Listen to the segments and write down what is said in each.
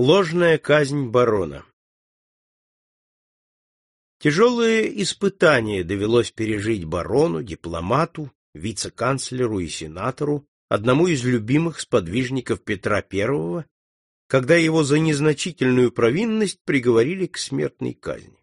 Ложная казнь барона Тяжелое испытание довелось пережить барону, дипломату, вице-канцлеру и сенатору, одному из любимых сподвижников Петра I, когда его за незначительную провинность приговорили к смертной казни.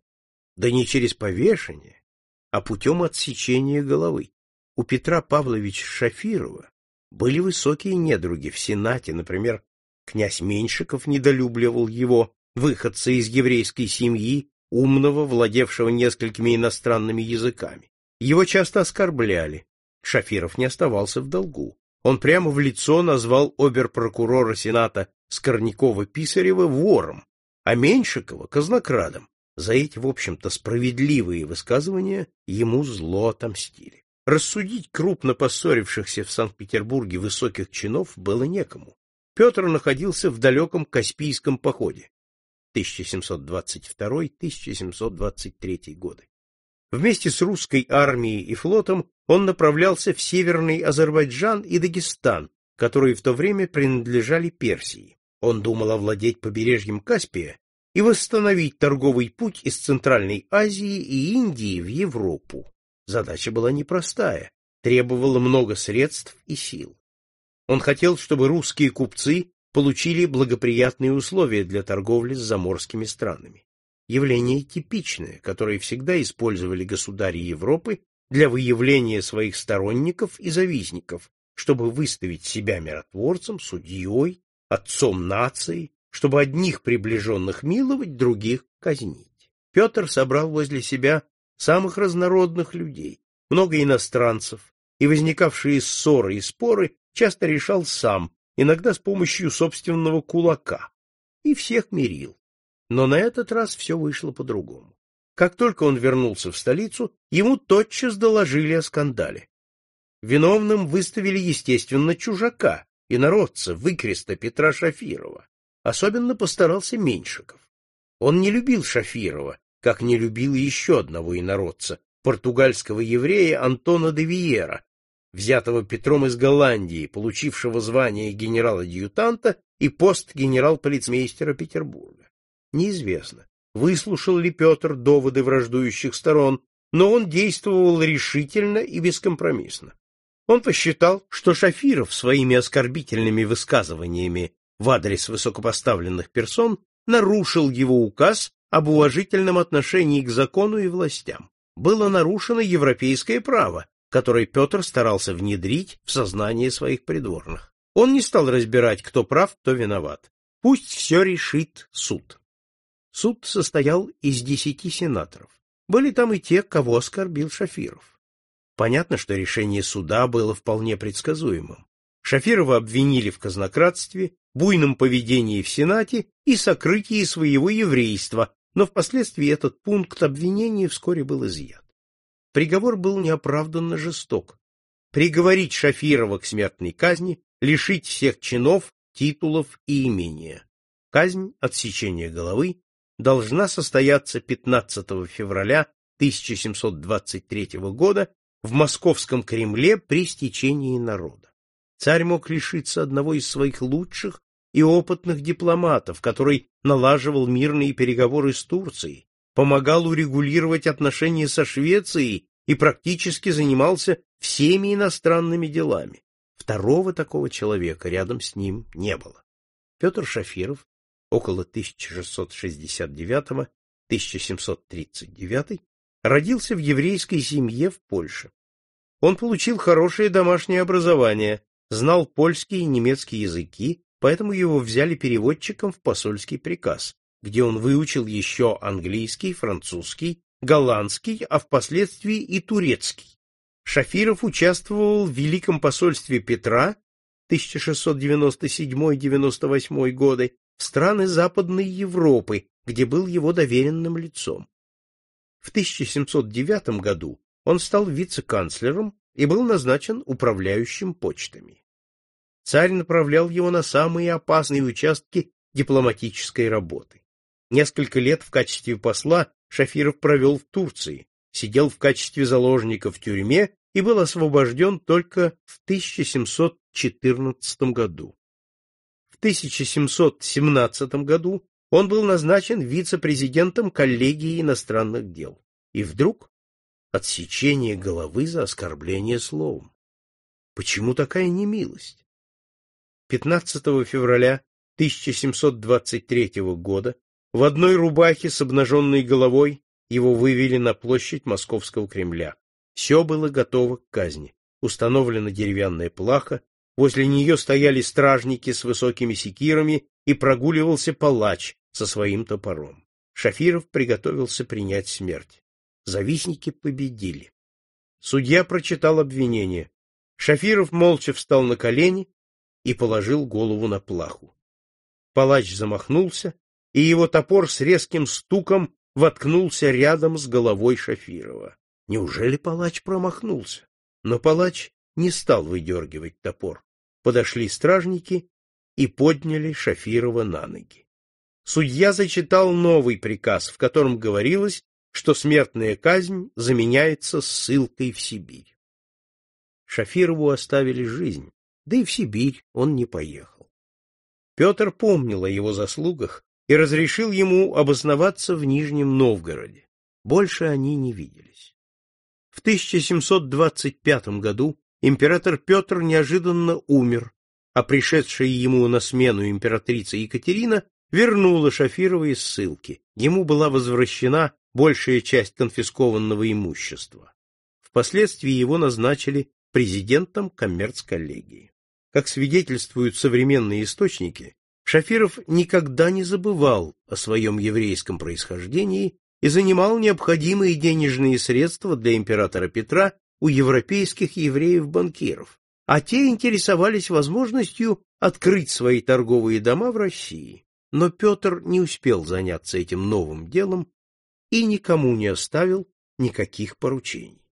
Да не через повешение, а путем отсечения головы. У Петра Павловича Шафирова были высокие недруги в Сенате, например, князь Меньшиков недолюбливал его, выходца из еврейской семьи, умного, владевшего несколькими иностранными языками. Его часто оскорбляли. Шафиров не оставался в долгу. Он прямо в лицо назвал оберпрокурора Сената Скорнякова-Писарева вором, а Меньшикова — казнокрадом. За эти, в общем-то, справедливые высказывания ему зло отомстили. Рассудить крупно поссорившихся в Санкт-Петербурге высоких чинов было некому. Петр находился в далеком Каспийском походе 1722-1723 годы. Вместе с русской армией и флотом он направлялся в северный Азербайджан и Дагестан, которые в то время принадлежали Персии. Он думал овладеть побережьем Каспия и восстановить торговый путь из Центральной Азии и Индии в Европу. Задача была непростая, требовала много средств и сил. Он хотел, чтобы русские купцы получили благоприятные условия для торговли с заморскими странами. Явление типичное, которое всегда использовали государи Европы для выявления своих сторонников и завистников, чтобы выставить себя миротворцем, судьей, отцом нации, чтобы одних приближенных миловать, других казнить. Петр собрал возле себя самых разнородных людей, много иностранцев, и возникавшие ссоры и споры часто решал сам, иногда с помощью собственного кулака, и всех мирил. Но на этот раз все вышло по-другому. Как только он вернулся в столицу, ему тотчас доложили о скандале. Виновным выставили, естественно, чужака, инородца, выкреста Петра Шафирова. Особенно постарался Меньшиков. Он не любил Шафирова, как не любил еще одного инородца, португальского еврея Антона де Виера, взятого Петром из Голландии, получившего звание генерала-адъютанта и пост генерал-полицмейстера Петербурга. Неизвестно, выслушал ли Петр доводы враждующих сторон, но он действовал решительно и бескомпромиссно. Он посчитал, что Шафиров своими оскорбительными высказываниями в адрес высокопоставленных персон нарушил его указ об уважительном отношении к закону и властям. Было нарушено европейское право, которое Петр старался внедрить в сознание своих придворных. Он не стал разбирать, кто прав, кто виноват. Пусть все решит суд. Суд состоял из десяти сенаторов. Были там и те, кого оскорбил Шафиров. Понятно, что решение суда было вполне предсказуемым. Шафирова обвинили в казнократстве, буйном поведении в Сенате и сокрытии своего еврейства, но впоследствии этот пункт обвинения вскоре был изъят. Приговор был неоправданно жесток. Приговорить Шафирова к смертной казни, лишить всех чинов, титулов и имения. Казнь, отсечение головы, должна состояться 15 февраля 1723 года в московском Кремле при стечении народа. Царь мог лишиться одного из своих лучших и опытных дипломатов, который налаживал мирные переговоры с Турцией, помогал урегулировать отношения со Швецией и практически занимался всеми иностранными делами. Второго такого человека рядом с ним не было. Петр Шафиров около 1669-1739 родился в еврейской семье в Польше. Он получил хорошее домашнее образование, знал польский и немецкий языки, поэтому его взяли переводчиком в посольский приказ, где он выучил еще английский, французский, голландский, а впоследствии и турецкий. Шафиров участвовал в Великом посольстве Петра 1697-98 годы в страны Западной Европы, где был его доверенным лицом. В 1709 году он стал вице-канцлером и был назначен управляющим почтами. Царь направлял его на самые опасные участки дипломатической работы. Несколько лет в качестве посла Шафиров провел в Турции, сидел в качестве заложника в тюрьме и был освобожден только в 1714 году. 1717 году он был назначен вице-президентом коллегии иностранных дел. И вдруг отсечение головы за оскорбление словом. Почему такая немилость? 15 февраля 1723 года в одной рубахе с обнаженной головой его вывели на площадь Московского Кремля. Все было готово к казни. Установлена деревянная плаха, возле нее стояли стражники с высокими секирами и прогуливался палач со своим топором. Шафиров приготовился принять смерть. Завистники победили. Судья прочитал обвинение. Шафиров молча встал на колени и положил голову на плаху. Палач замахнулся, и его топор с резким стуком воткнулся рядом с головой Шафирова. Неужели палач промахнулся? Но палач не стал выдергивать топор. Подошли стражники и подняли Шафирова на ноги. Судья зачитал новый приказ, в котором говорилось, что смертная казнь заменяется ссылкой в Сибирь. Шафирову оставили жизнь, да и в Сибирь он не поехал. Петр помнил о его заслугах и разрешил ему обосноваться в Нижнем Новгороде. Больше они не виделись. В 1725 году император Петр неожиданно умер, а пришедшая ему на смену императрица Екатерина вернула Шафирова из ссылки. Ему была возвращена большая часть конфискованного имущества. Впоследствии его назначили президентом коммерц-коллегии. Как свидетельствуют современные источники, Шафиров никогда не забывал о своем еврейском происхождении и занимал необходимые денежные средства для императора Петра у европейских евреев-банкиров, а те интересовались возможностью открыть свои торговые дома в России. Но Петр не успел заняться этим новым делом и никому не оставил никаких поручений.